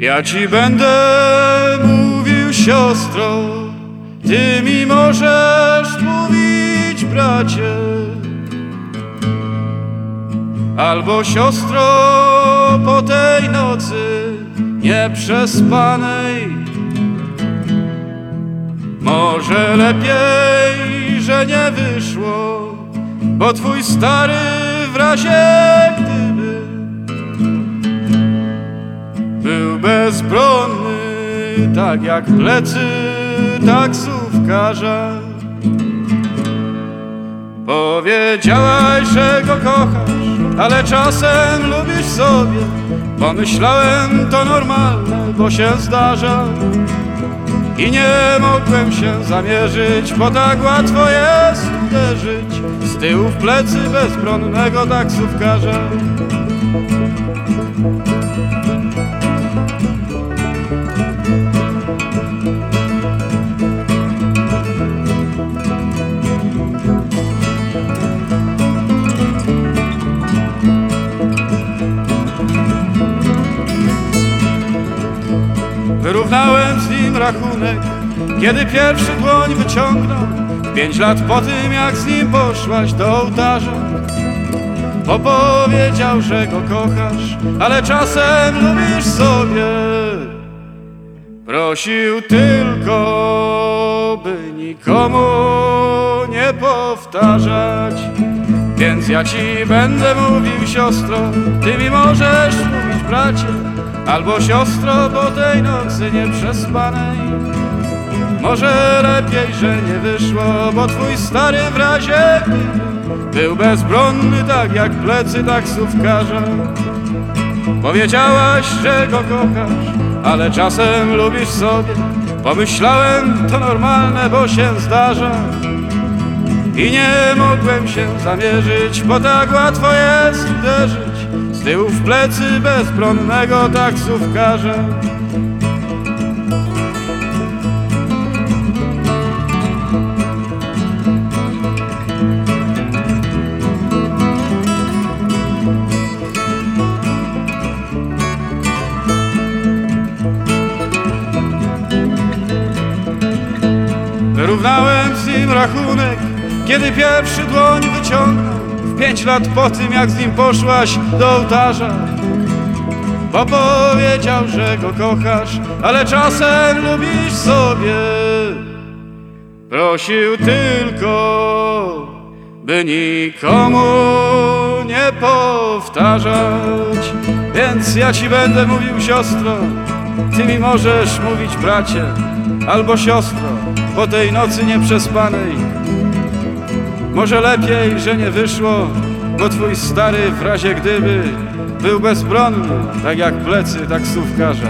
Ja ci będę mówił siostro, ty mi możesz mówić bracie. Albo siostro po tej nocy nieprzespanej Może lepiej, że nie wyszło Bo twój stary w razie gdyby Był bezbronny, tak jak plecy taksówkarza Powiedziałaś, że go kochasz, ale czasem lubisz sobie. Pomyślałem, to normalne, bo się zdarza. I nie mogłem się zamierzyć, bo tak łatwo jest uderzyć z tyłu w plecy bezbronnego taksówkarza. Wyrównałem z nim rachunek, kiedy pierwszy dłoń wyciągnął. Pięć lat po tym, jak z nim poszłaś do ołtarza. Bo powiedział, że go kochasz, ale czasem lubisz sobie. Prosił tylko, by nikomu nie powtarzać. Więc ja ci będę mówił siostro, ty mi możesz mówić bracie Albo siostro po tej nocy nieprzespanej. Może lepiej, że nie wyszło, bo twój stary w razie Był bezbronny tak jak plecy taksówkarza. Powiedziałaś, że go kochasz, ale czasem lubisz sobie. Pomyślałem, to normalne, bo się zdarza. I nie mogłem się zamierzyć, bo tak łatwo jest uderzyć z tyłu w plecy bezbronnego taksówkarza. Wyrównałem z nim rachunek, kiedy pierwszy dłoń wyciągnął W pięć lat po tym, jak z nim poszłaś do ołtarza Bo powiedział, że go kochasz, ale czasem lubisz sobie. Prosił tylko, by nikomu nie powtarzać. Więc ja ci będę mówił siostro, ty mi możesz mówić bracie Albo siostro, po tej nocy nieprzespanej Może lepiej, że nie wyszło, bo twój stary w razie gdyby Był bezbronny, tak jak plecy taksówkarza